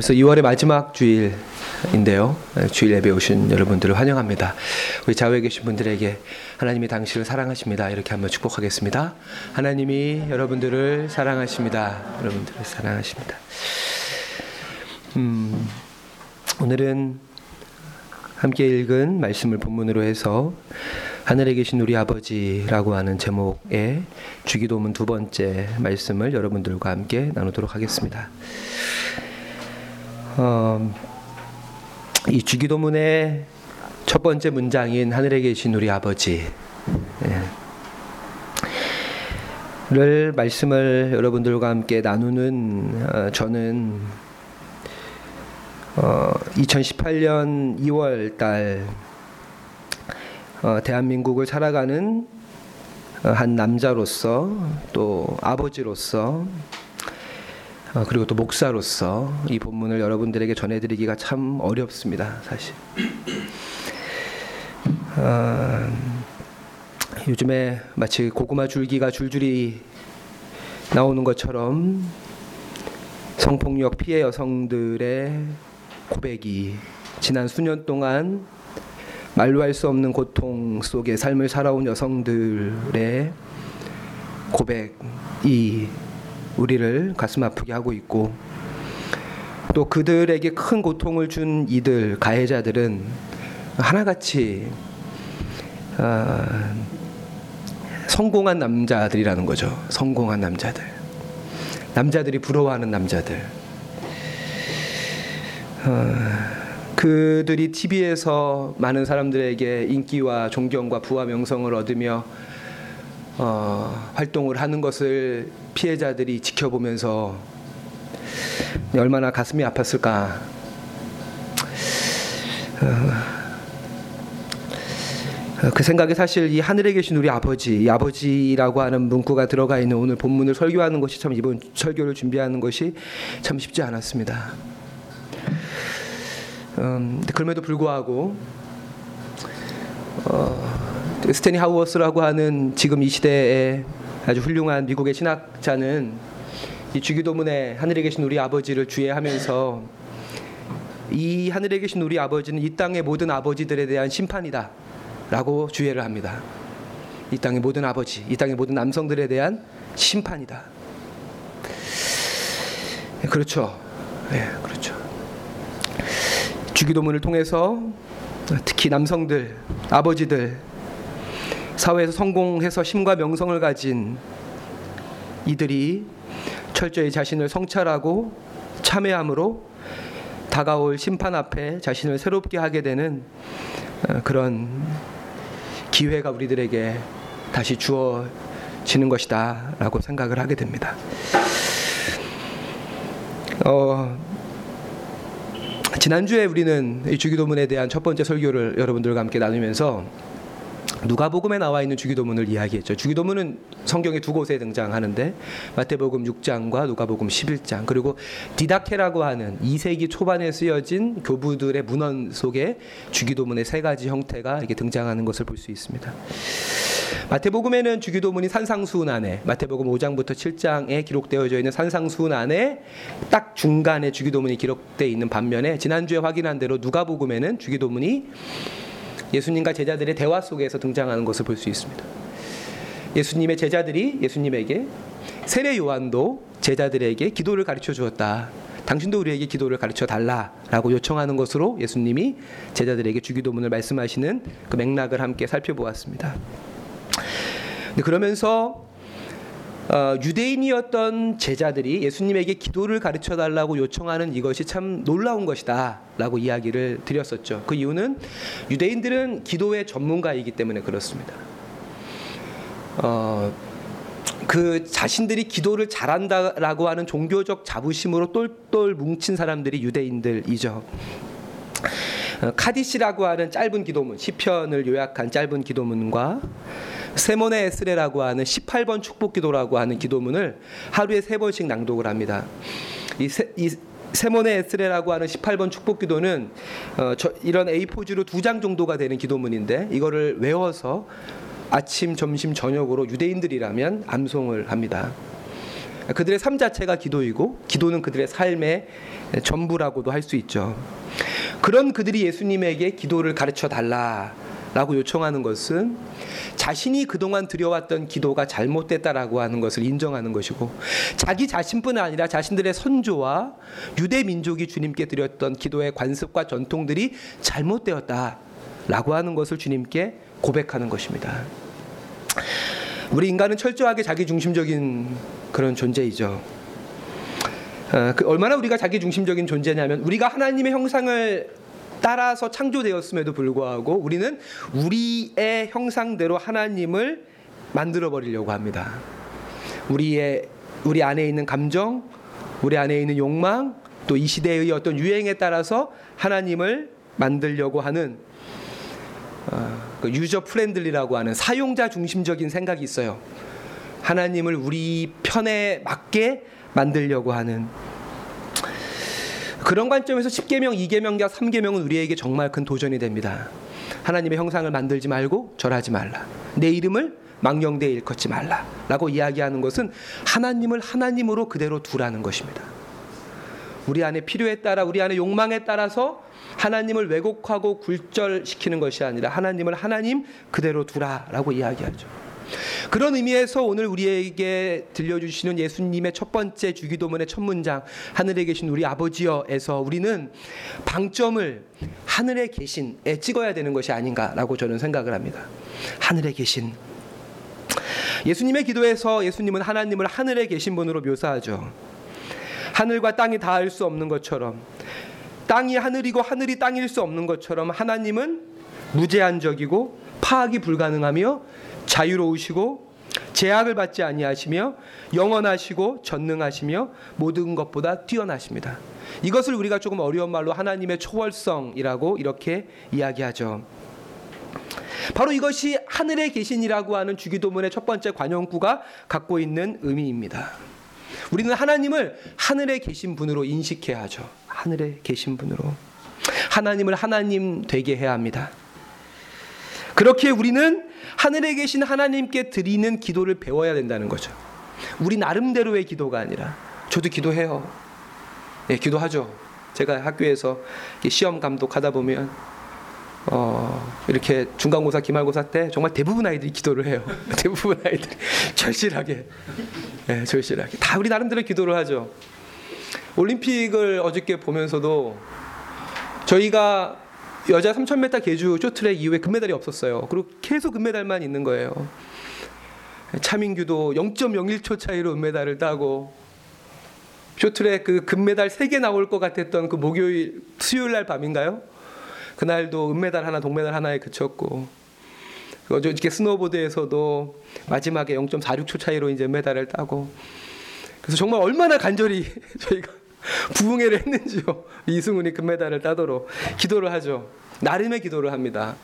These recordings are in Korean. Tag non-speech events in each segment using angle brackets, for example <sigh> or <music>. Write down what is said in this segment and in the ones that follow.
벌써 2월의 마지막 주일인데요. 주일 예배 오신 여러분들을 환영합니다. 우리 좌우에 계신 분들에게 하나님이 당신을 사랑하십니다. 이렇게 한번 축복하겠습니다. 하나님이 여러분들을 사랑하십니다. 여러분들을 사랑하십니다. 음, 오늘은 함께 읽은 말씀을 본문으로 해서 하늘에 계신 우리 아버지라고 하는 제목의 주기도문 두 번째 말씀을 여러분들과 함께 나누도록 하겠습니다. 어, 이 주기도문의 첫 번째 문장인 하늘에 계신 우리 아버지 예. 를 말씀을 여러분들과 함께 나누는 어, 저는 어, 2018년 2월 달 어, 대한민국을 살아가는 어, 한 남자로서 또 아버지로서 어, 그리고 또 목사로서 이 본문을 여러분들에게 전해드리기가 참 어렵습니다, 사실. 어, 요즘에 마치 고구마 줄기가 줄줄이 나오는 것처럼 성폭력 피해 여성들의 고백이 지난 수년 동안 말로 할 수 없는 고통 속에 삶을 살아온 여성들의 고백이 우리를 가슴 아프게 하고 있고 또 그들에게 큰 고통을 준 이들 가해자들은 하나같이 어, 성공한 남자들이라는 거죠. 성공한 남자들. 남자들이 부러워하는 남자들. 어, 그들이 TV에서 많은 사람들에게 인기와 존경과 부와 명성을 얻으며 어, 활동을 하는 것을 피해자들이 지켜보면서 얼마나 가슴이 아팠을까. 어, 그 생각에 사실 이 하늘에 계신 우리 아버지, 이 아버지라고 하는 문구가 들어가 있는 오늘 본문을 설교하는 것이 참 이번 설교를 준비하는 것이 참 쉽지 않았습니다. 음, 그럼에도 불구하고 어, 스테니 하우어스라고 하는 지금 이 시대에 아주 훌륭한 미국의 신학자는 이 주기도문에 하늘에 계신 우리 아버지를 주의하면서 이 하늘에 계신 우리 아버지는 이 땅의 모든 아버지들에 대한 심판이다 라고 주의를 합니다. 이 땅의 모든 아버지, 이 땅의 모든 남성들에 대한 심판이다. 그렇죠. 예, 그렇죠. 주기도문을 통해서 특히 남성들, 아버지들, 사회에서 성공해서 힘과 명성을 가진 이들이 철저히 자신을 성찰하고 참회함으로 다가올 심판 앞에 자신을 새롭게 하게 되는 어, 그런 기회가 우리들에게 다시 주어지는 것이다 라고 생각을 하게 됩니다. 어, 지난주에 우리는 주기도문에 대한 첫 번째 설교를 여러분들과 함께 나누면서 누가복음에 나와 있는 주기도문을 이야기했죠. 주기도문은 성경의 두 곳에 등장하는데 마태복음 6장과 누가복음 11장 그리고 디다케라고 하는 2세기 초반에 쓰여진 교부들의 문헌 속에 주기도문의 세 가지 형태가 이렇게 등장하는 것을 볼 수 있습니다. 마태복음에는 주기도문이 산상수훈 안에 마태복음 5장부터 7장에 기록되어져 있는 산상수훈 안에 딱 중간에 주기도문이 기록되어 있는 반면에 지난주에 확인한 대로 누가복음에는 주기도문이 예수님과 제자들의 대화 속에서 등장하는 것을 볼 수 있습니다. 예수님의 제자들이 예수님에게 세례 요한도 제자들에게 기도를 가르쳐 주었다. 당신도 우리에게 기도를 가르쳐 달라라고 요청하는 것으로 예수님이 제자들에게 주기도문을 말씀하시는 그 맥락을 함께 살펴보았습니다. 그러면서 어, 유대인이었던 제자들이 예수님에게 기도를 가르쳐 달라고 요청하는 이것이 참 놀라운 것이다라고 이야기를 드렸었죠. 그 이유는 유대인들은 기도의 전문가이기 때문에 그렇습니다. 어, 그 자신들이 기도를 잘한다라고 하는 종교적 자부심으로 똘똘 뭉친 사람들이 유대인들이죠. 어, 카디시라고 하는 짧은 기도문, 시편을 요약한 짧은 기도문과 세모네 에스레라고 하는 18번 축복 기도라고 하는 기도문을 하루에 세 번씩 낭독을 합니다. 이, 세, 이 세모네 에스레라고 하는 18번 축복 기도는 어, 저, 이런 A4지로 두 장 정도가 되는 기도문인데 이거를 외워서 아침, 점심, 저녁으로 유대인들이라면 암송을 합니다. 그들의 삶 자체가 기도이고 기도는 그들의 삶의 전부라고도 할 수 있죠. 그런 그들이 예수님에게 기도를 가르쳐 달라 라고 요청하는 것은 자신이 그동안 드려왔던 기도가 잘못됐다라고 하는 것을 인정하는 것이고 자기 자신뿐 아니라 자신들의 선조와 유대 민족이 주님께 드렸던 기도의 관습과 전통들이 잘못되었다라고 하는 것을 주님께 고백하는 것입니다. 우리 인간은 철저하게 자기 중심적인 그런 존재이죠. 어, 그 얼마나 우리가 자기 중심적인 존재냐면 우리가 하나님의 형상을 따라서 창조되었음에도 불구하고 우리는 우리의 형상대로 하나님을 만들어 버리려고 합니다. 우리의 우리 안에 있는 감정, 우리 안에 있는 욕망, 또 이 시대의 어떤 유행에 따라서 하나님을 만들려고 하는 어, 그 유저 프렌들리라고 하는 사용자 중심적인 생각이 있어요. 하나님을 우리 편에 맞게 만들려고 하는 그런 관점에서 10계명, 2계명과 3계명은 우리에게 정말 큰 도전이 됩니다. 하나님의 형상을 만들지 말고 절하지 말라. 내 이름을 망령되이 일컫지 말라. 라고 이야기하는 것은 하나님을 하나님으로 그대로 두라는 것입니다. 우리 안에 필요에 따라 우리 안에 욕망에 따라서 하나님을 왜곡하고 굴절시키는 것이 아니라 하나님을 하나님 그대로 두라라고 이야기하죠. 그런 의미에서 오늘 우리에게 들려주시는 예수님의 첫 번째 주기도문의 첫 문장 하늘에 계신 우리 아버지여에서 우리는 방점을 하늘에 계신에 찍어야 되는 것이 아닌가라고 저는 생각을 합니다. 하늘에 계신 예수님의 기도에서 예수님은 하나님을 하늘에 계신 분으로 묘사하죠. 하늘과 땅이 닿을 수 없는 것처럼 땅이 하늘이고 하늘이 땅일 수 없는 것처럼 하나님은 무제한적이고 파악이 불가능하며 자유로우시고 제약을 받지 아니하시며 영원하시고 전능하시며 모든 것보다 뛰어나십니다. 이것을 우리가 조금 어려운 말로 하나님의 초월성이라고 이렇게 이야기하죠. 바로 이것이 하늘에 계신이라고 하는 주기도문의 첫 번째 관용구가 갖고 있는 의미입니다. 우리는 하나님을 하늘에 계신 분으로 인식해야 하죠. 하늘에 계신 분으로. 하나님을 하나님 되게 해야 합니다. 그렇게 우리는 하늘에 계신 하나님께 드리는 기도를 배워야 된다는 거죠. 우리 나름대로의 기도가 아니라 저도 기도해요. 네, 기도하죠. 제가 학교에서 시험 감독하다 보면 어, 이렇게 중간고사, 기말고사 때 정말 대부분 아이들이 기도를 해요. <laughs> 대부분 아이들이 절실하게, 네, 절실하게 다 우리 나름대로 기도를 하죠. 올림픽을 어저께 보면서도 저희가 여자 3000m 계주 쇼트랙 이후에 금메달이 없었어요. 그리고 계속 금메달만 있는 거예요. 차민규도 0.01초 차이로 은메달을 따고 쇼트랙 그 금메달 3개 나올 것 같았던 그 목요일 수요일 날 밤인가요? 그날도 은메달 하나 동메달 하나에 그쳤고 어저께 스노보드에서도 마지막에 0.46초 차이로 이제 메달을 따고 그래서 정말 얼마나 간절히 <laughs> 저희가 부흥회를 했는지요. <laughs> 이승훈이 금메달을 따도록 기도를 하죠. 나름의 기도를 합니다.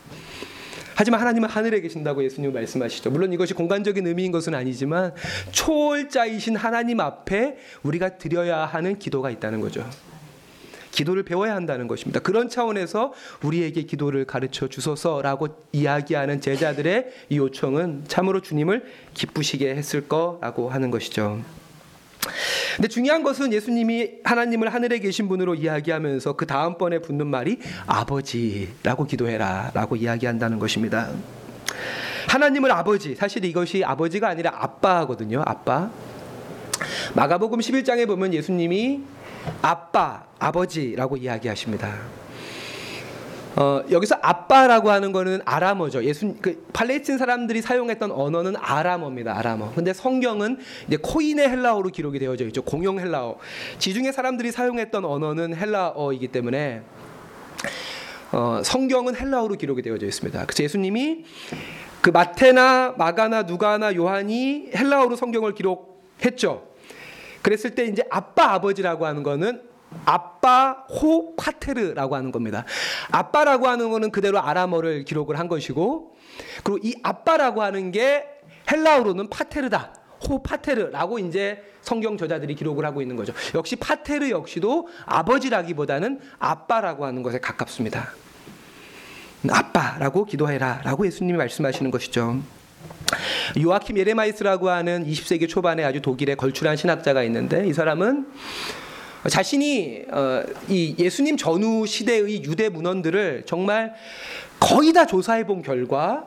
하지만 하나님은 하늘에 계신다고 예수님 말씀하시죠. 물론 이것이 공간적인 의미인 것은 아니지만 초월자이신 하나님 앞에 우리가 드려야 하는 기도가 있다는 거죠. 기도를 배워야 한다는 것입니다. 그런 차원에서 우리에게 기도를 가르쳐 주소서라고 이야기하는 제자들의 이 요청은 참으로 주님을 기쁘시게 했을 거라고 하는 것이죠. 근데 중요한 것은 예수님이 하나님을 하늘에 계신 분으로 이야기하면서 그 다음번에 붙는 말이 아버지라고 기도해라 라고 이야기한다는 것입니다. 하나님을 아버지, 사실 이것이 아버지가 아니라 아빠거든요. 아빠. 마가복음 11장에 보면 예수님이 아빠, 아버지라고 이야기하십니다. 어, 여기서 아빠라고 하는 거는 아람어죠. 예수 그 팔레스틴 사람들이 사용했던 언어는 아람어입니다. 아람어. 근데 성경은 이제 코인의 헬라어로 기록이 되어져 있죠. 공용 헬라어. 지중해 사람들이 사용했던 언어는 헬라어이기 때문에 어, 성경은 헬라어로 기록이 되어져 있습니다. 그래서 예수님이 그 마테나 마가나 누가나 요한이 헬라어로 성경을 기록했죠. 그랬을 때 이제 아빠 아버지라고 하는 거는 아빠 호 파테르라고 하는 겁니다. 아빠라고 하는 거는 그대로 아람어를 기록을 한 것이고 그리고 이 아빠라고 하는 게 헬라어로는 파테르다. 호 파테르라고 이제 성경 저자들이 기록을 하고 있는 거죠. 역시 파테르 역시도 아버지라기보다는 아빠라고 하는 것에 가깝습니다. 아빠라고 기도해라라고 예수님이 말씀하시는 것이죠. 요아킴 예레마이스라고 하는 20세기 초반에 아주 독일에 걸출한 신학자가 있는데 이 사람은 자신이 어, 이 예수님 전후 시대의 유대 문헌들을 정말 거의 다 조사해 본 결과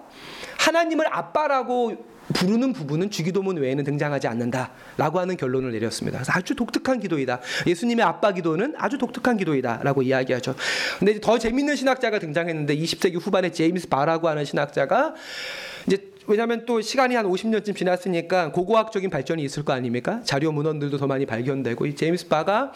하나님을 아빠라고 부르는 부분은 주기도문 외에는 등장하지 않는다라고 하는 결론을 내렸습니다. 그래서 아주 독특한 기도이다. 예수님의 아빠 기도는 아주 독특한 기도이다라고 이야기하죠. 근데 더 재밌는 신학자가 등장했는데 20세기 후반에 제임스 바라고 하는 신학자가 이제 왜냐하면 또 시간이 한 50년쯤 지났으니까 고고학적인 발전이 있을 거 아닙니까? 자료 문헌들도 더 많이 발견되고 이 제임스 바가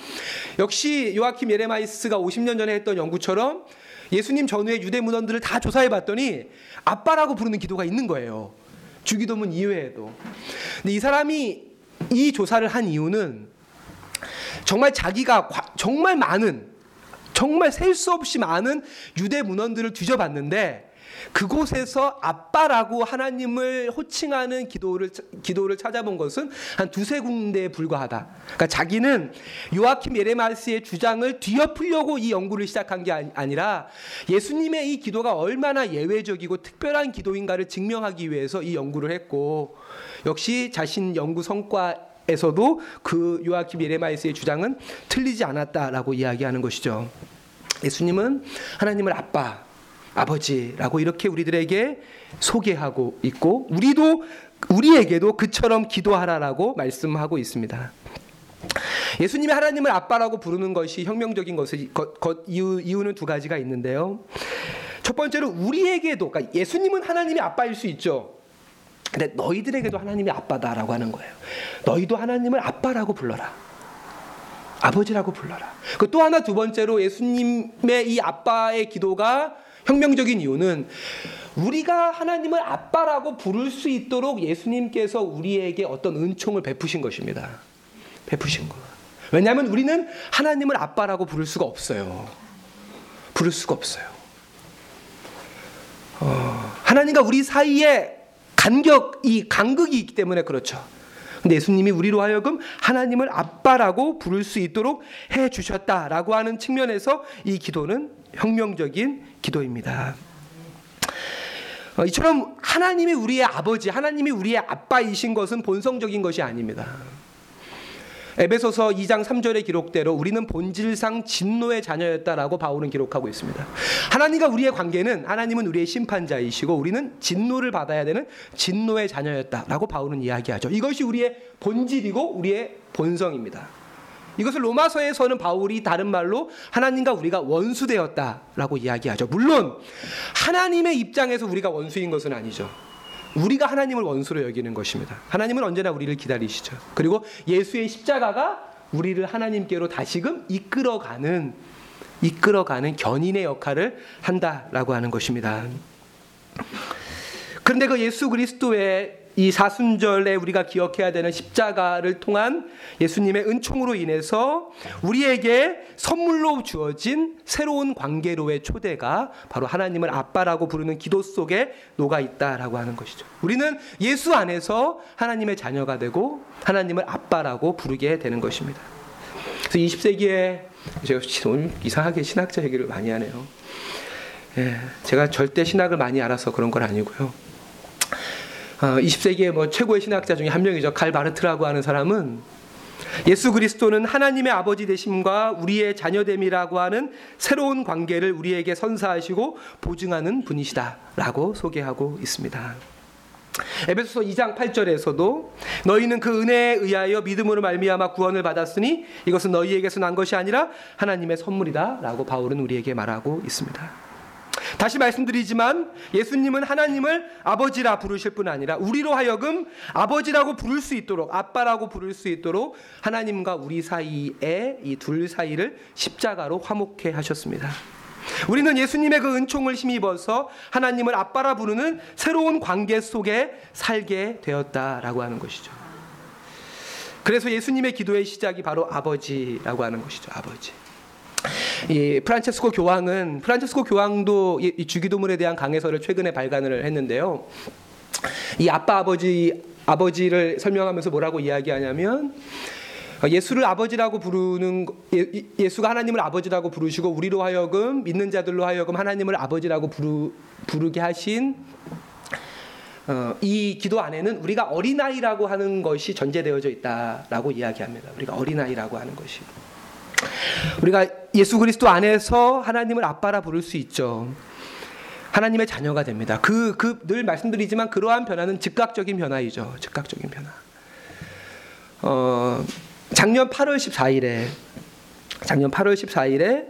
역시 요아킴 예레마이스가 50년 전에 했던 연구처럼 예수님 전후의 유대 문헌들을 다 조사해 봤더니 아빠라고 부르는 기도가 있는 거예요. 주기도문 이외에도. 근데 이 사람이 이 조사를 한 이유는 정말 자기가 정말 많은 정말 셀 수 없이 많은 유대 문헌들을 뒤져봤는데 그곳에서 아빠라고 하나님을 호칭하는 기도를 기도를 찾아본 것은 한 두세 군데에 불과하다. 그러니까 자기는 요아킴 예레마스의 주장을 뒤엎으려고 이 연구를 시작한 게 아니라 예수님의 이 기도가 얼마나 예외적이고 특별한 기도인가를 증명하기 위해서 이 연구를 했고 역시 자신 연구 성과 에서도 그 요아킴 예레마이스의 주장은 틀리지 않았다라고 이야기하는 것이죠. 예수님은 하나님을 아빠, 아버지라고 이렇게 우리들에게 소개하고 있고 우리도 우리에게도 그처럼 기도하라라고 말씀하고 있습니다. 예수님이 하나님을 아빠라고 부르는 것이 혁명적인 것을 것, 것, 이유, 이유는 두 가지가 있는데요. 첫 번째로 우리에게도 그러니까 예수님은 하나님이 아빠일 수 있죠. 근데 너희들에게도 하나님이 아빠다라고 하는 거예요. 너희도 하나님을 아빠라고 불러라. 아버지라고 불러라. 그 또 하나 두 번째로 예수님의 이 아빠의 기도가 혁명적인 이유는 우리가 하나님을 아빠라고 부를 수 있도록 예수님께서 우리에게 어떤 은총을 베푸신 것입니다. 베푸신 거. 왜냐하면 우리는 하나님을 아빠라고 부를 수가 없어요. 부를 수가 없어요. 어, 하나님과 우리 사이에 간격 이 간극이 있기 때문에 그렇죠. 근데 예수님이 우리로 하여금 하나님을 아빠라고 부를 수 있도록 해 주셨다라고 하는 측면에서 이 기도는 혁명적인 기도입니다. 어, 이처럼 하나님이 우리의 아버지, 하나님이 우리의 아빠이신 것은 본성적인 것이 아닙니다. 에베소서 2장 3절의 기록대로 우리는 본질상 진노의 자녀였다라고 바울은 기록하고 있습니다. 하나님과 우리의 관계는 하나님은 우리의 심판자이시고 우리는 진노를 받아야 되는 진노의 자녀였다라고 바울은 이야기하죠. 이것이 우리의 본질이고 우리의 본성입니다. 이것을 로마서에서는 바울이 다른 말로 하나님과 우리가 원수되었다라고 이야기하죠. 물론 하나님의 입장에서 우리가 원수인 것은 아니죠. 우리가 하나님을 원수로 여기는 것입니다. 하나님은 언제나 우리를 기다리시죠. 그리고 예수의 십자가가 우리를 하나님께로 다시금 이끌어가는 이끌어가는 견인의 역할을 한다라고 하는 것입니다. 그런데 그 예수 그리스도의 이 사순절에 우리가 기억해야 되는 십자가를 통한 예수님의 은총으로 인해서 우리에게 선물로 주어진 새로운 관계로의 초대가 바로 하나님을 아빠라고 부르는 기도 속에 녹아 있다라고 하는 것이죠. 우리는 예수 안에서 하나님의 자녀가 되고 하나님을 아빠라고 부르게 되는 것입니다. 그래서 20세기에 제가 오늘 이상하게 신학자 얘기를 많이 하네요. 예, 제가 절대 신학을 많이 알아서 그런 건 아니고요. 20세기의 어, 뭐 최고의 신학자 중에 한 명이죠. 칼 바르트라고 하는 사람은 예수 그리스도는 하나님의 아버지 되심과 우리의 자녀됨이라고 하는 새로운 관계를 우리에게 선사하시고 보증하는 분이시다라고 소개하고 있습니다. 에베소서 2장 8절에서도 너희는 그 은혜에 의하여 믿음으로 말미암아 구원을 받았으니 이것은 너희에게서 난 것이 아니라 하나님의 선물이다라고 바울은 우리에게 말하고 있습니다. 다시 말씀드리지만 예수님은 하나님을 아버지라 부르실 뿐 아니라 우리로 하여금 아버지라고 부를 수 있도록 아빠라고 부를 수 있도록 하나님과 우리 사이에 이 둘 사이를 십자가로 화목해 하셨습니다. 우리는 예수님의 그 은총을 힘입어서 하나님을 아빠라 부르는 새로운 관계 속에 살게 되었다라고 하는 것이죠. 그래서 예수님의 기도의 시작이 바로 아버지라고 하는 것이죠. 아버지. 이 프란체스코 교황은 프란체스코 교황도 이 주기도문에 대한 강해서를 최근에 발간을 했는데요. 이 아빠 아버지 아버지를 설명하면서 뭐라고 이야기하냐면 예수를 아버지라고 부르는 예, 수가 하나님을 아버지라고 부르시고 우리로 하여금 믿는 자들로 하여금 하나님을 아버지라고 부르, 부르게 하신 어, 이 기도 안에는 우리가 어린아이라고 하는 것이 전제되어져 있다라고 이야기합니다. 우리가 어린아이라고 하는 것이. 우리가 예수 그리스도 안에서 하나님을 아빠라 부를 수 있죠. 하나님의 자녀가 됩니다. 그 그 늘 말씀드리지만 그러한 변화는 즉각적인 변화이죠. 즉각적인 변화. 어, 작년 8월 14일에 작년 8월 14일에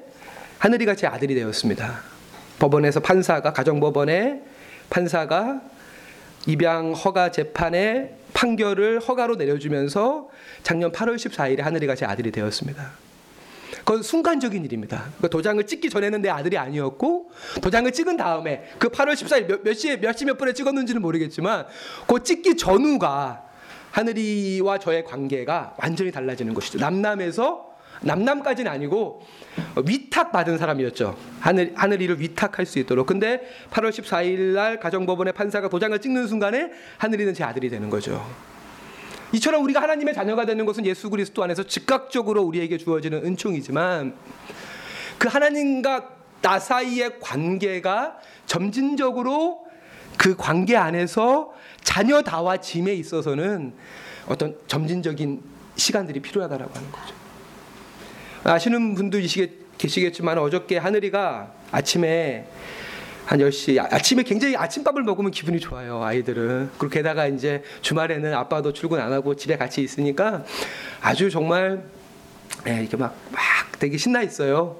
하늘이가 제 아들이 되었습니다. 법원에서 판사가 가정법원에 판사가 입양 허가 재판의 판결을 허가로 내려주면서 작년 8월 14일에 하늘이가 제 아들이 되었습니다. 그건 순간적인 일입니다. 그 도장을 찍기 전에는 내 아들이 아니었고 도장을 찍은 다음에 그 8월 14일 몇, 몇 시에 몇 시 몇 분에 찍었는지는 모르겠지만 그 찍기 전후가 하늘이와 저의 관계가 완전히 달라지는 것이죠. 남남에서 남남까지는 아니고 위탁 받은 사람이었죠. 하늘 하늘이를 위탁할 수 있도록. 근데 8월 14일 날 가정법원의 판사가 도장을 찍는 순간에 하늘이는 제 아들이 되는 거죠. 이처럼 우리가 하나님의 자녀가 되는 것은 예수 그리스도 안에서 즉각적으로 우리에게 주어지는 은총이지만 그 하나님과 나 사이의 관계가 점진적으로 그 관계 안에서 자녀다와 짐에 있어서는 어떤 점진적인 시간들이 필요하다라고 하는 거죠. 아시는 분도 계시겠지만 어저께 하늘이가 아침에 한 10시 아침에 굉장히 아침밥을 먹으면 기분이 좋아요 아이들은. 그리고 게다가 이제 주말에는 아빠도 출근 안 하고 집에 같이 있으니까 아주 정말 예, 이렇게 막, 막 되게 신나 있어요.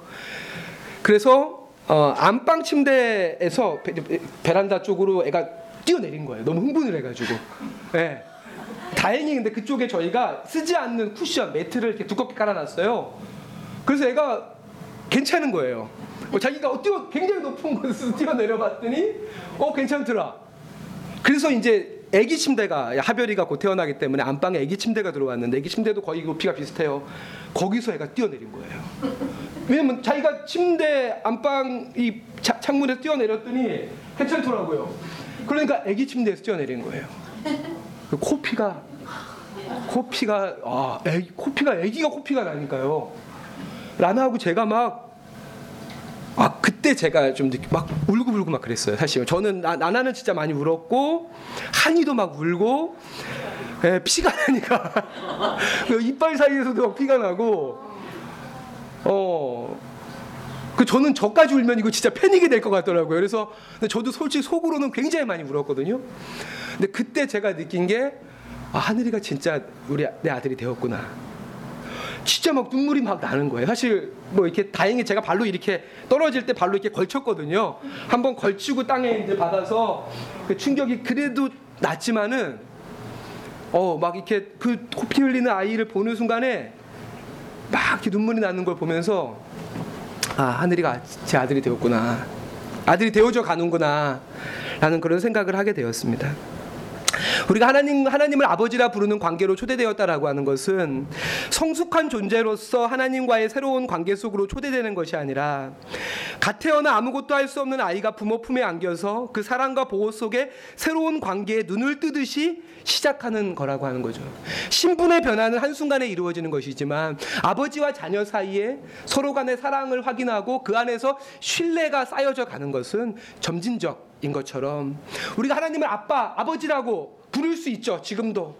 그래서 어, 안방 침대에서 베, 란다 쪽으로 애가 뛰어내린 거예요. 너무 흥분을 해가지고. 예. 다행히 근데 그쪽에 저희가 쓰지 않는 쿠션 매트를 이렇게 두껍게 깔아놨어요. 그래서 애가 괜찮은 거예요 어, 자기가 뛰어 굉장히 높은 곳에서 <laughs> 뛰어 내려봤더니 어 괜찮더라. 그래서 이제 아기 침대가 하별이가 곧 태어나기 때문에 안방에 아기 침대가 들어왔는데 아기 침대도 거의 높이가 비슷해요. 거기서 애가 뛰어내린 거예요. 왜냐면 자기가 침대 안방 이 창문에서 뛰어내렸더니 괜찮더라고요. 그러니까 아기 침대에서 뛰어내린 거예요. 그 코피가 코피가 아 애기, 코피가 아기가 코피가 나니까요. 라나하고 제가 막 아 그때 제가 좀 막 울고불고 막 그랬어요. 사실 저는 나, 나나는 진짜 많이 울었고 한이도 막 울고 에, 예, 피가 <laughs> 나니까 그 이빨 사이에서도 막 피가 나고 어. 그 저는 저까지 울면 이거 진짜 패닉이 될 것 같더라고요. 그래서 저도 솔직히 속으로는 굉장히 많이 울었거든요. 근데 그때 제가 느낀 게 아, 하늘이가 진짜 우리 내 아들이 되었구나. 진짜 막 눈물이 막 나는 거예요. 사실 뭐 이렇게 다행히 제가 발로 이렇게 떨어질 때 발로 이렇게 걸쳤거든요. 한번 걸치고 땅에 이제 받아서 그 충격이 그래도 났지만은 어 막 이렇게 그 코피 흘리는 아이를 보는 순간에 막 이렇게 눈물이 나는 걸 보면서 아 하늘이가 제 아들이 되었구나 아들이 되어져 가는구나 라는 그런 생각을 하게 되었습니다. 우리가 하나님 하나님을 아버지라 부르는 관계로 초대되었다라고 하는 것은 성숙한 존재로서 하나님과의 새로운 관계 속으로 초대되는 것이 아니라 갓 태어나 아무것도 할 수 없는 아이가 부모 품에 안겨서 그 사랑과 보호 속에 새로운 관계에 눈을 뜨듯이 시작하는 거라고 하는 거죠. 신분의 변화는 한순간에 이루어지는 것이지만 아버지와 자녀 사이에 서로 간의 사랑을 확인하고 그 안에서 신뢰가 쌓여져 가는 것은 점진적 인 것처럼 우리가 하나님을 아빠, 아버지라고 부를 수 있죠. 지금도.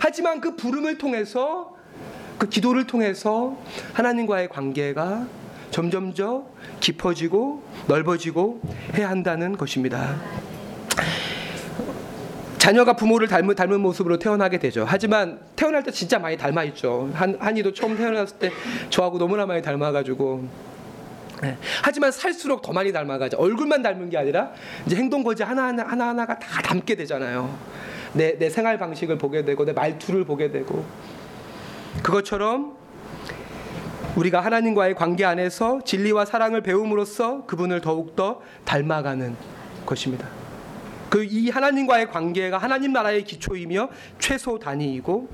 하지만 그 부름을 통해서 그 기도를 통해서 하나님과의 관계가 점점점 깊어지고 넓어지고 해야 한다는 것입니다. 자녀가 부모를 닮은, 닮은 모습으로 태어나게 되죠. 하지만 태어날 때 진짜 많이 닮아 있죠. 한, 한이도 처음 태어났을 때 저하고 너무나 많이 닮아가지고 네. 하지만 살수록 더 많이 닮아가죠. 얼굴만 닮은 게 아니라 이제 행동 거지 하나 하나 하나 하나가 다 닮게 되잖아요. 내, 내 생활 방식을 보게 되고 내 말투를 보게 되고 그것처럼 우리가 하나님과의 관계 안에서 진리와 사랑을 배움으로써 그분을 더욱더 닮아가는 것입니다. 그 이 하나님과의 관계가 하나님 나라의 기초이며 최소 단위이고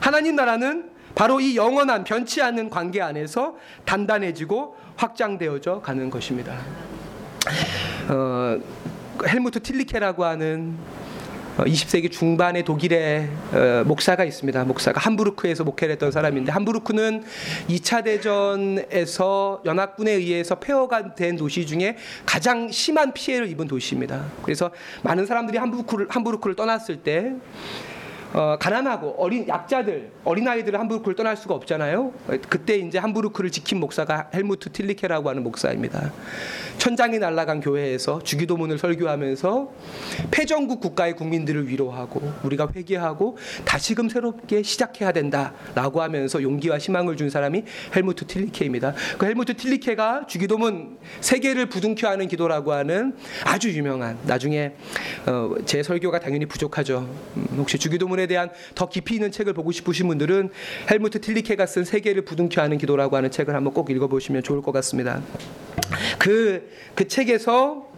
하나님 나라는 바로 이 영원한 변치 않는 관계 안에서 단단해지고 확장되어져 가는 것입니다. 어, 헬무트 틸리케라고 하는 어, 20세기 중반의 독일의 어, 목사가 있습니다. 목사가 함부르크에서 목회를 했던 사람인데 함부르크는 2차 대전에서 연합군에 의해서 폐허가 된 도시 중에 가장 심한 피해를 입은 도시입니다. 그래서 많은 사람들이 함부르크를, 함부르크를 떠났을 때 어, 가난하고 어린 약자들, 어린 아이들을 함부르크를 떠날 수가 없잖아요. 그때 이제 함부르크를 지킨 목사가 헬무트 틸리케라고 하는 목사입니다. 천장이 날아간 교회에서 주기도문을 설교하면서 패전국 국가의 국민들을 위로하고 우리가 회개하고 다시금 새롭게 시작해야 된다라고 하면서 용기와 희망을 준 사람이 헬무트 틸리케입니다. 그 헬무트 틸리케가 주기도문 세계를 부둥켜안은 기도라고 하는 아주 유명한 나중에 어, 제 설교가 당연히 부족하죠. 음, 혹시 주기도문에 대한 더 깊이 있는 책을 보고 싶으신 분들은 헬무트 틸리케가 쓴 세계를 부둥켜 하는 기도라고 하는 책을 한번 꼭 읽어보시면 좋을 것 같습니다. 그, 그 책에서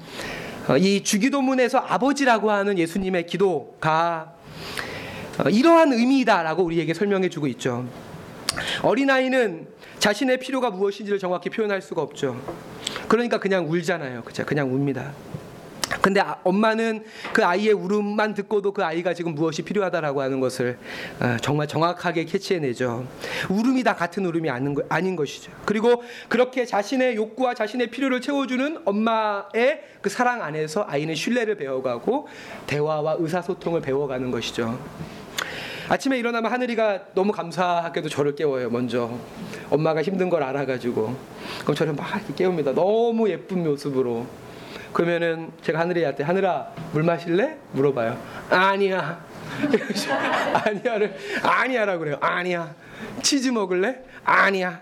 어, 이 주기도문에서 아버지라고 하는 예수님의 기도가 어, 이러한 의미이다라고 우리에게 설명해 주고 있죠. 어린아이는 자신의 필요가 무엇인지를 정확히 표현할 수가 없죠. 그러니까 그냥 울잖아요. 그냥 웁니다. 근데 아, 엄마는 그 아이의 울음만 듣고도 그 아이가 지금 무엇이 필요하다라고 하는 것을 어, 정말 정확하게 캐치해내죠. 울음이 다 같은 울음이 아닌, 것이죠. 그리고 그렇게 자신의 욕구와 자신의 필요를 채워주는 엄마의 그 사랑 안에서 아이는 신뢰를 배워가고 대화와 의사소통을 배워가는 것이죠. 아침에 일어나면 하늘이가 너무 감사하게도 저를 깨워요. 먼저 엄마가 힘든 걸 알아가지고 그럼 저를 막 깨웁니다. 너무 예쁜 모습으로. 그러면은 제가 하늘이한테 하늘아 물 마실래? 물어봐요. 아니야. <laughs> 아니야를 아니야라고 그래요. 아니야. 치즈 먹을래? 아니야.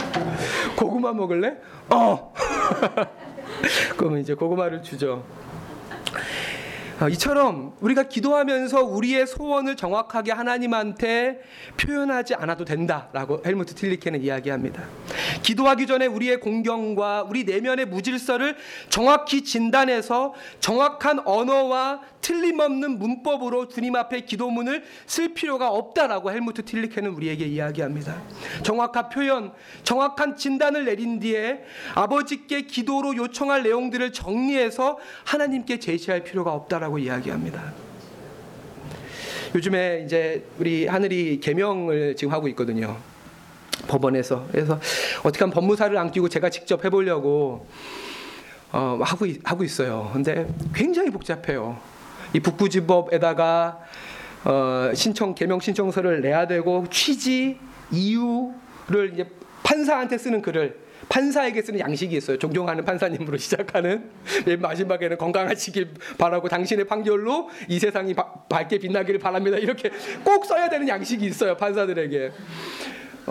<laughs> 고구마 먹을래? 어. <laughs> 그러면 이제 고구마를 주죠. 아, 이처럼 우리가 기도하면서 우리의 소원을 정확하게 하나님한테 표현하지 않아도 된다라고 헬무트 틸리케는 이야기합니다. 기도하기 전에 우리의 곤경과 우리 내면의 무질서를 정확히 진단해서 정확한 언어와 틀림없는 문법으로 주님 앞에 기도문을 쓸 필요가 없다라고 헬무트 틸리케는 우리에게 이야기합니다. 정확한 표현, 정확한 진단을 내린 뒤에 아버지께 기도로 요청할 내용들을 정리해서 하나님께 제시할 필요가 없다라고 이야기합니다. 요즘에 이제 우리 하늘이 개명을 지금 하고 있거든요. 법원에서 그래서 어떻게 하면 법무사를 안 끼고 제가 직접 해보려고 어, 하고 하고 있어요. 근데 굉장히 복잡해요. 이 북부지법에다가 어, 신청 개명 신청서를 내야 되고 취지 이유를 이제 판사한테 쓰는 글을 판사에게 쓰는 양식이 있어요. 존경하는 판사님으로 <laughs> 시작하는 맨 마지막에는 건강하시길 바라고 당신의 판결로 이 세상이 바, 밝게 빛나기를 바랍니다. 이렇게 꼭 써야 되는 양식이 있어요. 판사들에게.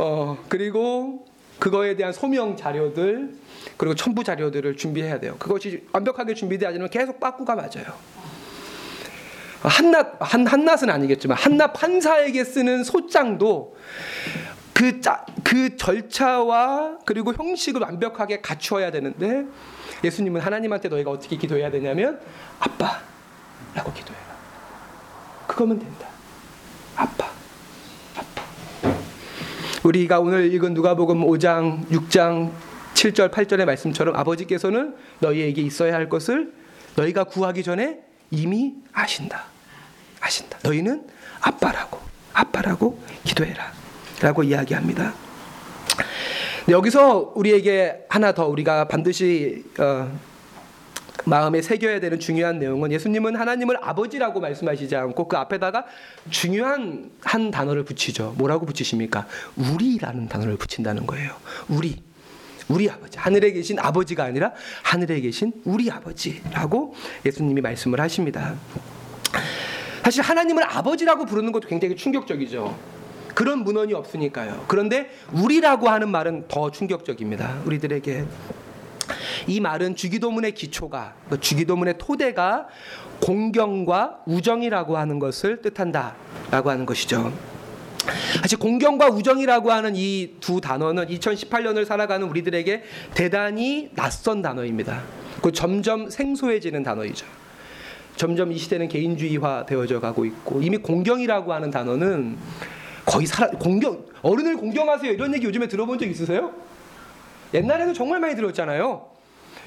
어, 그리고 그거에 대한 소명 자료들 그리고 첨부 자료들을 준비해야 돼요. 그것이 완벽하게 준비되지 않으면 계속 빠꾸가 맞아요. 한낱 한 한낱은 아니겠지만 한낱 판사에게 쓰는 소장도 그, 짜, 그 절차와 그리고 형식을 완벽하게 갖추어야 되는데 예수님은 하나님한테 너희가 어떻게 기도해야 되냐면 아빠라고 기도해라. 그거면 된다. 아빠. 우리가 오늘 읽은 누가복음 5장, 6장, 7절, 8절의 말씀처럼 아버지께서는 너희에게 있어야 할 것을 너희가 구하기 전에 이미 아신다. 아신다. 너희는 아빠라고, 아빠라고 기도해라. 라고 이야기합니다. 여기서 우리에게 하나 더 우리가 반드시 어, 마음에 새겨야 되는 중요한 내용은 예수님은 하나님을 아버지라고 말씀하시지 않고 그 앞에다가 중요한 한 단어를 붙이죠. 뭐라고 붙이십니까? 우리라는 단어를 붙인다는 거예요. 우리. 우리 아버지. 하늘에 계신 아버지가 아니라 하늘에 계신 우리 아버지라고 예수님이 말씀을 하십니다. 사실 하나님을 아버지라고 부르는 것도 굉장히 충격적이죠. 그런 문헌이 없으니까요. 그런데 우리라고 하는 말은 더 충격적입니다. 우리들에게 이 말은 주기도문의 기초가 그 주기도문의 토대가 공경과 우정이라고 하는 것을 뜻한다라고 하는 것이죠. 사실 공경과 우정이라고 하는 이 두 단어는 2018년을 살아가는 우리들에게 대단히 낯선 단어입니다. 그 점점 생소해지는 단어이죠. 점점 이 시대는 개인주의화 되어져 가고 있고 이미 공경이라고 하는 단어는 거의 살아 공경 어른을 공경하세요 이런 얘기 요즘에 들어본 적 있으세요? 옛날에는 정말 많이 들었잖아요.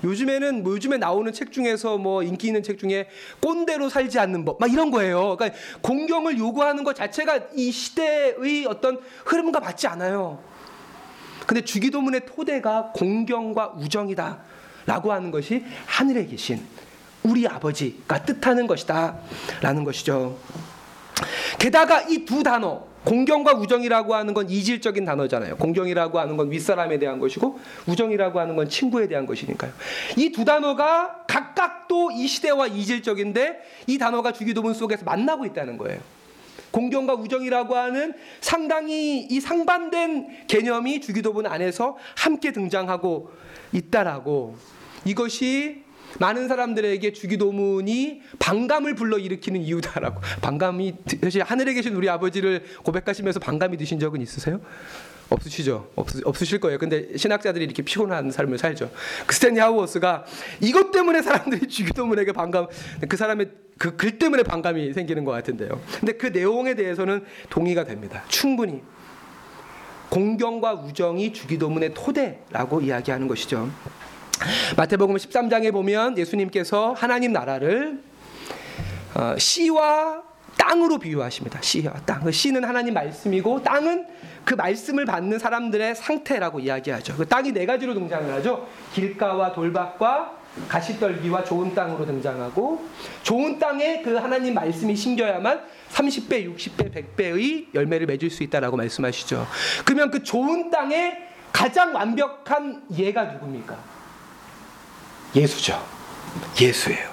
요즘에는 뭐 요즘에 나오는 책 중에서 뭐 인기 있는 책 중에 꼰대로 살지 않는 법, 막 이런 거예요. 그러니까 공경을 요구하는 것 자체가 이 시대의 어떤 흐름과 맞지 않아요. 근데 주기도문의 토대가 공경과 우정이다 라고 하는 것이 하늘에 계신 우리 아버지가 뜻하는 것이다 라는 것이죠. 게다가 이 두 단어 공경과 우정이라고 하는 건 이질적인 단어잖아요. 공경이라고 하는 건 윗사람에 대한 것이고 우정이라고 하는 건 친구에 대한 것이니까요. 이 두 단어가 각각 또 이 시대와 이질적인데 이 단어가 주기도문 속에서 만나고 있다는 거예요. 공경과 우정이라고 하는 상당히 이 상반된 개념이 주기도문 안에서 함께 등장하고 있다라고 이것이 많은 사람들에게 주기도문이 반감을 불러일으키는 이유다라고 반감이 사실 하늘에 계신 우리 아버지를 고백하시면서 반감이 드신 적은 있으세요? 없으시죠? 없, 없으실 거예요. 근데 신학자들이 이렇게 피곤한 삶을 살죠. 그 스탠리 하우어스가 이것 때문에 사람들이 주기도문에게 반감, 그 사람의 그 글 때문에 반감이 생기는 것 같은데요. 근데 그 내용에 대해서는 동의가 됩니다. 충분히. 공경과 우정이 주기도문의 토대라고 이야기하는 것이죠. <laughs> 마태복음 13장에 보면 예수님께서 하나님 나라를 어, 씨와 땅으로 비유하십니다. 씨와 땅. 그 씨는 하나님 말씀이고 땅은 그 말씀을 받는 사람들의 상태라고 이야기하죠. 그 땅이 네 가지로 등장을 하죠. 길가와 돌밭과 가시떨기와 좋은 땅으로 등장하고 좋은 땅에 그 하나님 말씀이 심겨야만 30배, 60배, 100배의 열매를 맺을 수 있다라고 말씀하시죠. 그러면 그 좋은 땅에 가장 완벽한 예가 누굽니까? 예수죠. 예수예요.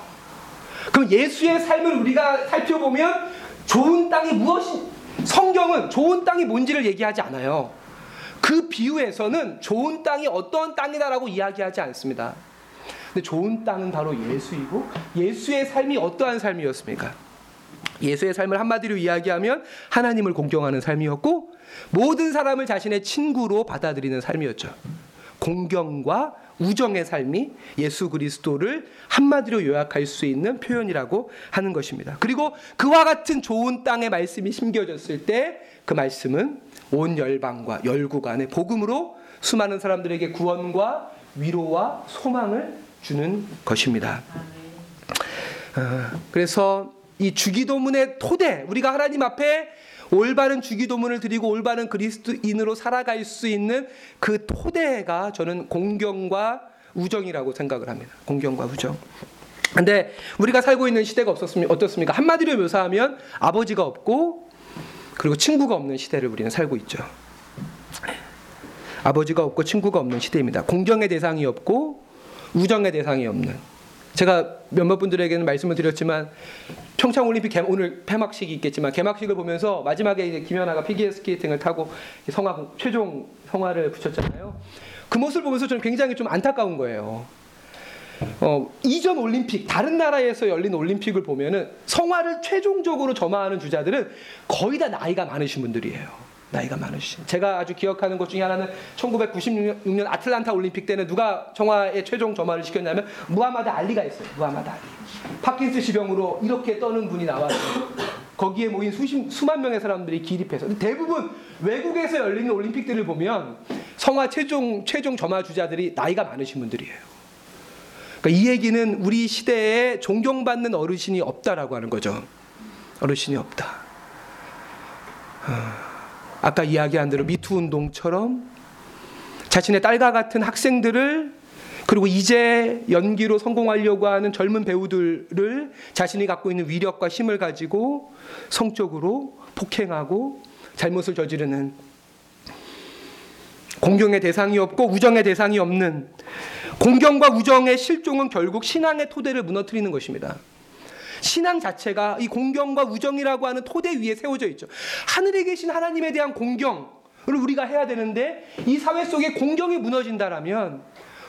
그럼 예수의 삶을 우리가 살펴보면 좋은 땅이 무엇이 성경은 좋은 땅이 뭔지를 얘기하지 않아요. 그 비유에서는 좋은 땅이 어떤 땅이다라고 이야기하지 않습니다. 근데 좋은 땅은 바로 예수이고 예수의 삶이 어떠한 삶이었습니까? 예수의 삶을 한마디로 이야기하면 하나님을 공경하는 삶이었고 모든 사람을 자신의 친구로 받아들이는 삶이었죠. 공경과 우정의 삶이 예수 그리스도를 한마디로 요약할 수 있는 표현이라고 하는 것입니다. 그리고 그와 같은 좋은 땅의 말씀이 심겨졌을 때 그 말씀은 온 열방과 열국 안에 복음으로 수많은 사람들에게 구원과 위로와 소망을 주는 것입니다. 어, 그래서 이 주기도문의 토대, 우리가 하나님 앞에 올바른 주기도문을 드리고 올바른 그리스도인으로 살아갈 수 있는 그 토대가 저는 공경과 우정이라고 생각을 합니다. 공경과 우정. 근데 우리가 살고 있는 시대가 없었습니까? 어떻습니까? 한마디로 묘사하면 아버지가 없고 그리고 친구가 없는 시대를 우리는 살고 있죠. 아버지가 없고 친구가 없는 시대입니다. 공경의 대상이 없고 우정의 대상이 없는. 제가 몇몇 분들에게는 말씀을 드렸지만 평창 올림픽 개, 오늘 폐막식이 있겠지만 개막식을 보면서 마지막에 이제 김연아가 피기어 스케이팅을 타고 성화 최종 성화를 붙였잖아요. 그 모습을 보면서 저는 굉장히 좀 안타까운 거예요. 어, 이전 올림픽 다른 나라에서 열린 올림픽을 보면은 성화를 최종적으로 점화하는 주자들은 거의 다 나이가 많으신 분들이에요. 나이가 많으신. 제가 아주 기억하는 것 중에 하나는 1996년 아틀란타 올림픽 때는 누가 성화의 최종 점화를 시켰냐면 무하마드 알리가 있어요. 무하마드 알리. 파킨슨 지병으로 이렇게 떠는 분이 나와서 거기에 모인 수십, 수만 명의 사람들이 기립해서 대부분 외국에서 열리는 올림픽들을 보면 성화 최종 최종 점화 주자들이 나이가 많으신 분들이에요. 그러니까 이 얘기는 우리 시대에 존경받는 어르신이 없다라고 하는 거죠. 어르신이 없다. 어. 아까 이야기한 대로 미투 운동처럼 자신의 딸과 같은 학생들을 그리고 이제 연기로 성공하려고 하는 젊은 배우들을 자신이 갖고 있는 위력과 힘을 가지고 성적으로 폭행하고 잘못을 저지르는 공경의 대상이 없고 우정의 대상이 없는 공경과 우정의 실종은 결국 신앙의 토대를 무너뜨리는 것입니다. 신앙 자체가 이 공경과 우정이라고 하는 토대 위에 세워져 있죠. 하늘에 계신 하나님에 대한 공경을 우리가 해야 되는데 이 사회 속에 공경이 무너진다라면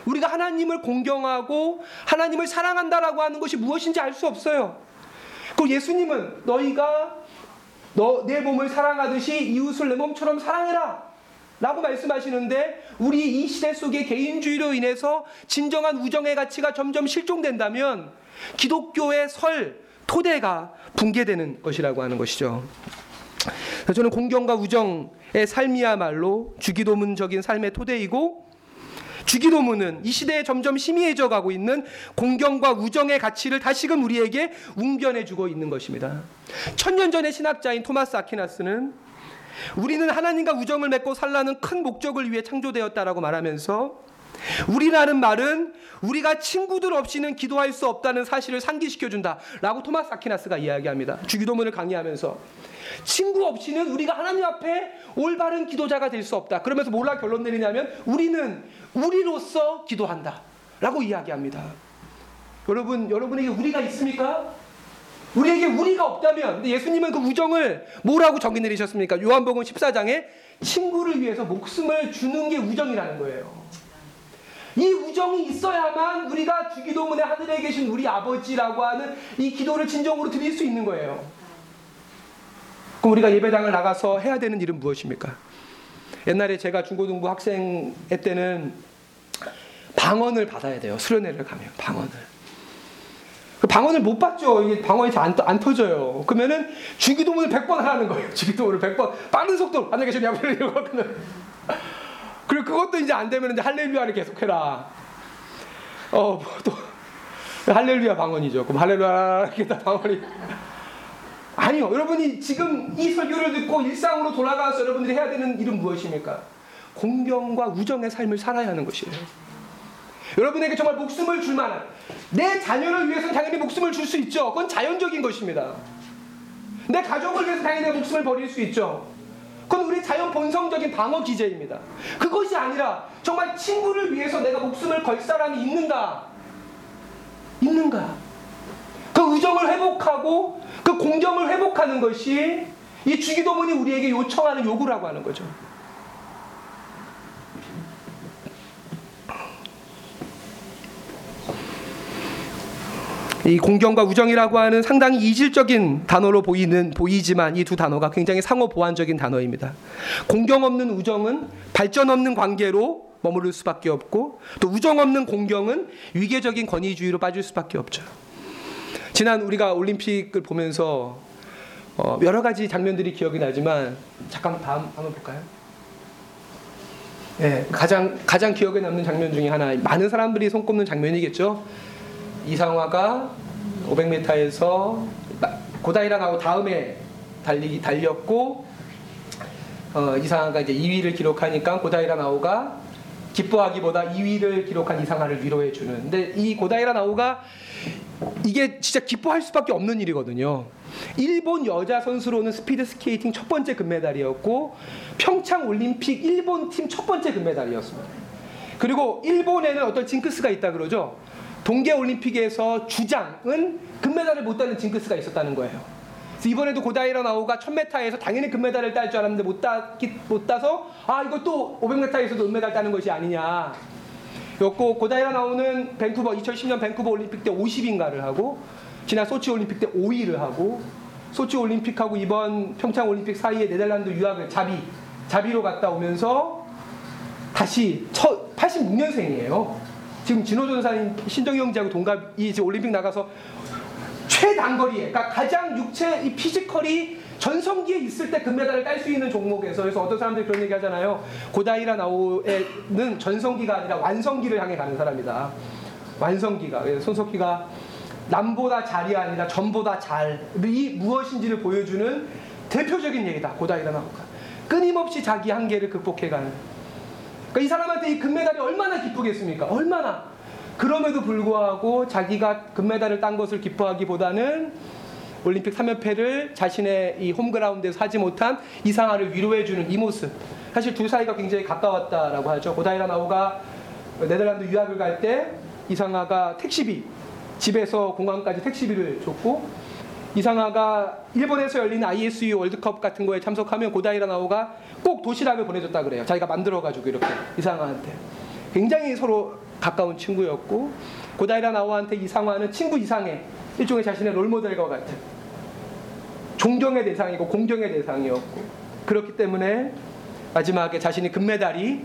우리가 하나님을 공경하고 하나님을 사랑한다라고 하는 것이 무엇인지 알 수 없어요. 그 예수님은 너희가 너 내 몸을 사랑하듯이 이웃을 내 몸처럼 사랑해라. 라고 말씀하시는데 우리 이 시대 속에 개인주의로 인해서 진정한 우정의 가치가 점점 실종된다면 기독교의 설 토대가 붕괴되는 것이라고 하는 것이죠. 저는 공경과 우정의 삶이야말로 주기도문적인 삶의 토대이고 주기도문은 이 시대에 점점 희미해져 가고 있는 공경과 우정의 가치를 다시금 우리에게 웅변해 주고 있는 것입니다. 천년 전의 신학자인 토마스 아퀴나스는 우리는 하나님과 우정을 맺고 살라는 큰 목적을 위해 창조되었다라고 말하면서 우리라는 말은 우리가 친구들 없이는 기도할 수 없다는 사실을 상기시켜 준다 라고 토마스 아퀴나스가 이야기합니다. 주기도문을 강의하면서 친구 없이는 우리가 하나님 앞에 올바른 기도자가 될 수 없다. 그러면서 뭐라 결론 내리냐면 우리는 우리로서 기도한다 라고 이야기합니다. 여러분 여러분에게 우리가 있습니까? 우리에게 우리가 없다면 예수님은 그 우정을 뭐라고 정의 내리셨습니까? 요한복음 14장에 친구를 위해서 목숨을 주는 게 우정이라는 거예요. 이 우정이 있어야만 우리가 주기도문에 하늘에 계신 우리 아버지라고 하는 이 기도를 진정으로 드릴 수 있는 거예요. 그럼 우리가 예배당을 나가서 해야 되는 일은 무엇입니까? 옛날에 제가 중고등부 학생 때는 방언을 받아야 돼요. 수련회를 가면 방언을. 그 방언을 못 받죠. 이게 방언이 잘안안 터져요. 그러면은 주기도문을 100번 하라는 거예요. <laughs> 주기도문을 100번 빠른 속도로 안녕히 아버지 <laughs> 이러고 그리고 그것도 이제 안 되면 이제 할렐루야를 계속해라. 어, 뭐또 할렐루야 방언이죠. 그럼 할렐루야 방언이. 아니요, 여러분이 지금 이 설교를 듣고 일상으로 돌아가서 여러분들이 해야 되는 일은 무엇입니까? 공경과 우정의 삶을 살아야 하는 것이에요. 여러분에게 정말 목숨을 줄 만한 내 자녀를 위해서는 당연히 목숨을 줄 수 있죠. 그건 자연적인 것입니다. 내 가족을 위해서 당연히 목숨을 버릴 수 있죠. 그건 우리 자연 본성적인 방어 기제입니다. 그것이 아니라 정말 친구를 위해서 내가 목숨을 걸 사람이 있는가? 있는가? 그 우정을 회복하고 그 공경을 회복하는 것이 이 주기도문이 우리에게 요청하는 요구라고 하는 거죠. 이 공경과 우정이라고 하는 상당히 이질적인 단어로 보이는 보이지만 이 두 단어가 굉장히 상호 보완적인 단어입니다. 공경 없는 우정은 발전 없는 관계로 머무를 수밖에 없고 또 우정 없는 공경은 위계적인 권위주의로 빠질 수밖에 없죠. 지난 우리가 올림픽을 보면서 어, 여러 가지 장면들이 기억이 나지만 잠깐 다음 한번 볼까요? 네, 가장 가장 기억에 남는 장면 중에 하나 많은 사람들이 손꼽는 장면이겠죠. 이상화가 500m에서 고다이라나고 다음에 달리기 달렸고 어, 이상화가 이제 2위를 기록하니까 고다이라 나오가 기뻐하기보다 2위를 기록한 이상화를 위로해 주는. 근데 이 고다이라 나오가 이게 진짜 기뻐할 수밖에 없는 일이거든요. 일본 여자 선수로는 스피드 스케이팅 첫 번째 금메달이었고 평창 올림픽 일본 팀 첫 번째 금메달이었습니다. 그리고 일본에는 어떤 징크스가 있다 그러죠. 동계 올림픽에서 주장은 금메달을 못 따는 징크스가 있었다는 거예요. 그래서 이번에도 고다이라 나오가 1000m에서 당연히 금메달을 딸 줄 알았는데 못, 따기, 못 따서 아 이것도 500m에서도 은메달 따는 것이 아니냐. 였고 고다이라 나오는 밴쿠버 2010년 밴쿠버 올림픽 때 50인가를 하고 지난 소치 올림픽 때 5위를 하고 소치 올림픽하고 이번 평창 올림픽 사이에 네덜란드 유학을 자비 자비로 갔다 오면서 다시 86년생이에요. 지금 진호 전사님 신정영지하고 동갑이 지금 올림픽 나가서 최단거리에 그러니까 가장 육체 이 피지컬이 전성기에 있을 때 금메달을 딸 수 있는 종목에서 그래서 어떤 사람들이 그런 얘기 하잖아요. 고다이라 나오에는 전성기가 아니라 완성기를 향해 가는 사람이다. 완성기가 손석희가 남보다 잘이 아니라 전보다 잘이 무엇인지를 보여주는 대표적인 얘기다. 고다이라 나오가 끊임없이 자기 한계를 극복해가는. 그러니까 이 사람한테 이 금메달이 얼마나 기쁘겠습니까? 얼마나 그럼에도 불구하고 자기가 금메달을 딴 것을 기뻐하기보다는 올림픽 3연패를 자신의 이 홈그라운드에서 하지 못한 이상화를 위로해주는 이 모습. 사실 두 사이가 굉장히 가까웠다라고 하죠. 고다이라 나우가 네덜란드 유학을 갈 때 이상화가 택시비, 집에서 공항까지 택시비를 줬고 이상화가 일본에서 열리는 ISU 월드컵 같은 거에 참석하면 고다이라 나우가 꼭 도시락을 보내줬다 그래요. 자기가 만들어가지고 이렇게 이상화한테. 굉장히 서로 가까운 친구였고 고다이라 나우한테 이상화는 친구 이상의 일종의 자신의 롤모델과 같은 존경의 대상이고 공경의 대상이었고 그렇기 때문에 마지막에 자신이 금메달이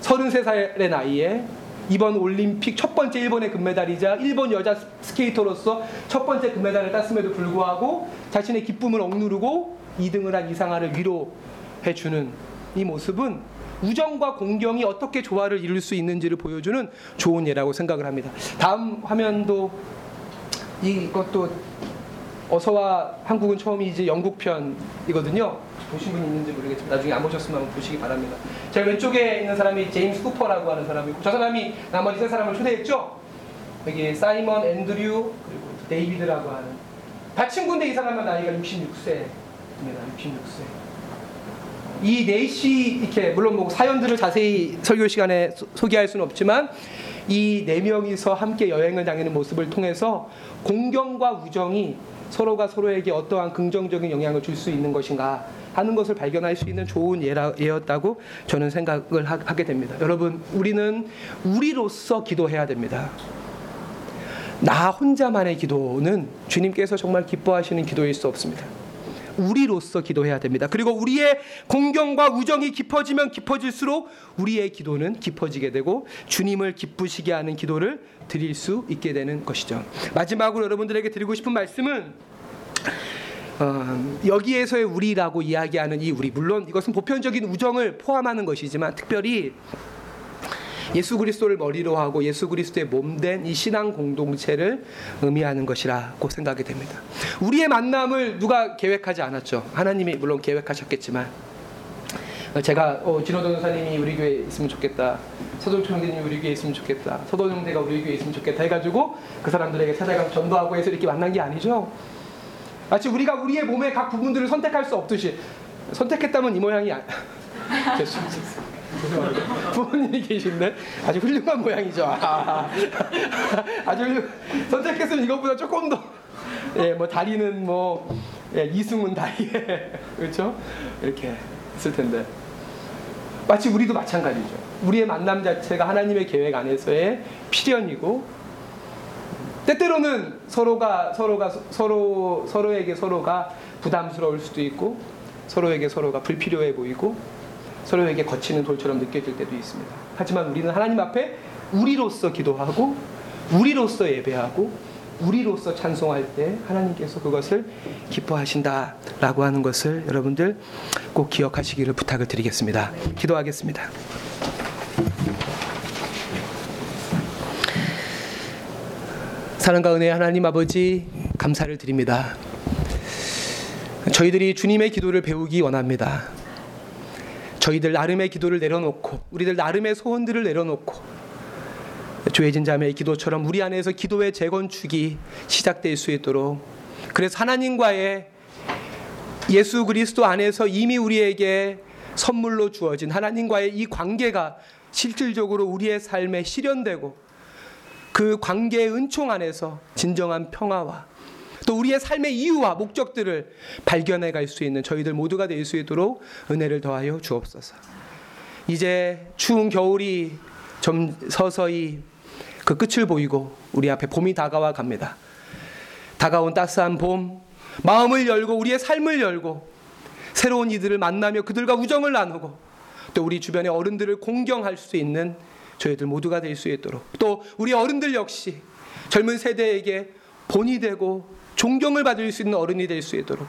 33살의 나이에 이번 올림픽 첫 번째 일본의 금메달이자 일본 여자 스케이터로서 첫 번째 금메달을 땄음에도 불구하고 자신의 기쁨을 억누르고 2등을 한 이상화를 위로해주는 이 모습은 우정과 공경이 어떻게 조화를 이룰 수 있는지를 보여주는 좋은 예라고 생각을 합니다. 다음 화면도 이것도 어서와 한국은 처음이지 영국 편이거든요. 보신 분 있는지 모르겠지만 나중에 안 보셨으면 한번 보시기 바랍니다. 제 왼쪽에 있는 사람이 제임스 쿠퍼라고 하는 사람이고 저 사람이 나머지 세 사람을 초대했죠. 여기 사이먼, 앤드류 그리고 데이비드라고 하는 다 친구인데 이 사람은 나이가 66세입니다. 66세. 이 넷이 이렇게 물론 뭐 사연들을 자세히 설교 시간에 소- 소개할 수는 없지만 이 네 명이서 함께 여행을 다니는 모습을 통해서 공경과 우정이 서로가 서로에게 어떠한 긍정적인 영향을 줄 수 있는 것인가 하는 것을 발견할 수 있는 좋은 예라, 예였다고 저는 생각을 하, 하게 됩니다. 여러분, 우리는 우리로서 기도해야 됩니다. 나 혼자만의 기도는 주님께서 정말 기뻐하시는 기도일 수 없습니다. 우리로서 기도해야 됩니다. 그리고 우리의 공경과 우정이 깊어지면 깊어질수록 우리의 기도는 깊어지게 되고 주님을 기쁘시게 하는 기도를 드릴 수 있게 되는 것이죠. 마지막으로 여러분들에게 드리고 싶은 말씀은 어, 여기에서의 우리라고 이야기하는 이 우리 물론 이것은 보편적인 우정을 포함하는 것이지만 특별히 예수 그리스도를 머리로 하고 예수 그리스도의 몸된 이 신앙 공동체를 의미하는 것이라고 생각이 됩니다. 우리의 만남을 누가 계획하지 않았죠. 하나님이 물론 계획하셨겠지만 제가 어, 진호동 선생님이 우리 교회에 있으면 좋겠다. 서동철 형제님이 우리 교회에 있으면 좋겠다. 서동 형제가 우리 교회에 있으면 좋겠다 해가지고 그 사람들에게 찾아가서 전도하고 해서 이렇게 만난 게 아니죠. 마치 우리가 우리의 몸의 각 부분들을 선택할 수 없듯이 선택했다면 이 모양이 아... <laughs> 죄송합니다. 죄송합니다. 부모님이 계신데 아주 훌륭한 모양이죠. 아, 아주 훌륭... 선택했으면 이것보다 조금 더 예, 뭐 다리는 뭐 예, 이승훈 다리에 <laughs> 그렇죠? 이렇게 있을 텐데 마치 우리도 마찬가지죠. 우리의 만남 자체가 하나님의 계획 안에서의 필연이고 때때로는 서로가 서로가 서로 서로에게 서로가 부담스러울 수도 있고 서로에게 서로가 불필요해 보이고 서로에게 거치는 돌처럼 느껴질 때도 있습니다. 하지만 우리는 하나님 앞에 우리로서 기도하고 우리로서 예배하고 우리로서 찬송할 때 하나님께서 그것을 기뻐하신다라고 하는 것을 여러분들 꼭 기억하시기를 부탁을 드리겠습니다. 기도하겠습니다. 사랑과 은혜 하나님 아버지 감사를 드립니다. 저희들이 주님의 기도를 배우기 원합니다. 저희들 나름의 기도를 내려놓고 우리들 나름의 소원들을 내려놓고 조혜진 자매의 기도처럼 우리 안에서 기도의 재건축이 시작될 수 있도록 그래서 하나님과의 예수 그리스도 안에서 이미 우리에게 선물로 주어진 하나님과의 이 관계가 실질적으로 우리의 삶에 실현되고 그 관계의 은총 안에서 진정한 평화와 또 우리의 삶의 이유와 목적들을 발견해 갈 수 있는 저희들 모두가 될 수 있도록 은혜를 더하여 주옵소서. 이제 추운 겨울이 좀 서서히 그 끝을 보이고 우리 앞에 봄이 다가와 갑니다. 다가온 따스한 봄, 마음을 열고 우리의 삶을 열고 새로운 이들을 만나며 그들과 우정을 나누고 또 우리 주변의 어른들을 공경할 수 있는 저희들 모두가 될 수 있도록 또 우리 어른들 역시 젊은 세대에게 본이 되고 존경을 받을 수 있는 어른이 될 수 있도록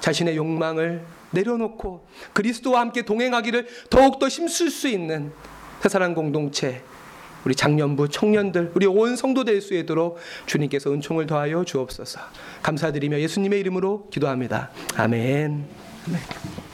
자신의 욕망을 내려놓고 그리스도와 함께 동행하기를 더욱더 힘쓸 수 있는 새사랑 공동체 우리 장년부 청년들 우리 온 성도 될 수 있도록 주님께서 은총을 더하여 주옵소서 감사드리며 예수님의 이름으로 기도합니다 아멘. 아멘.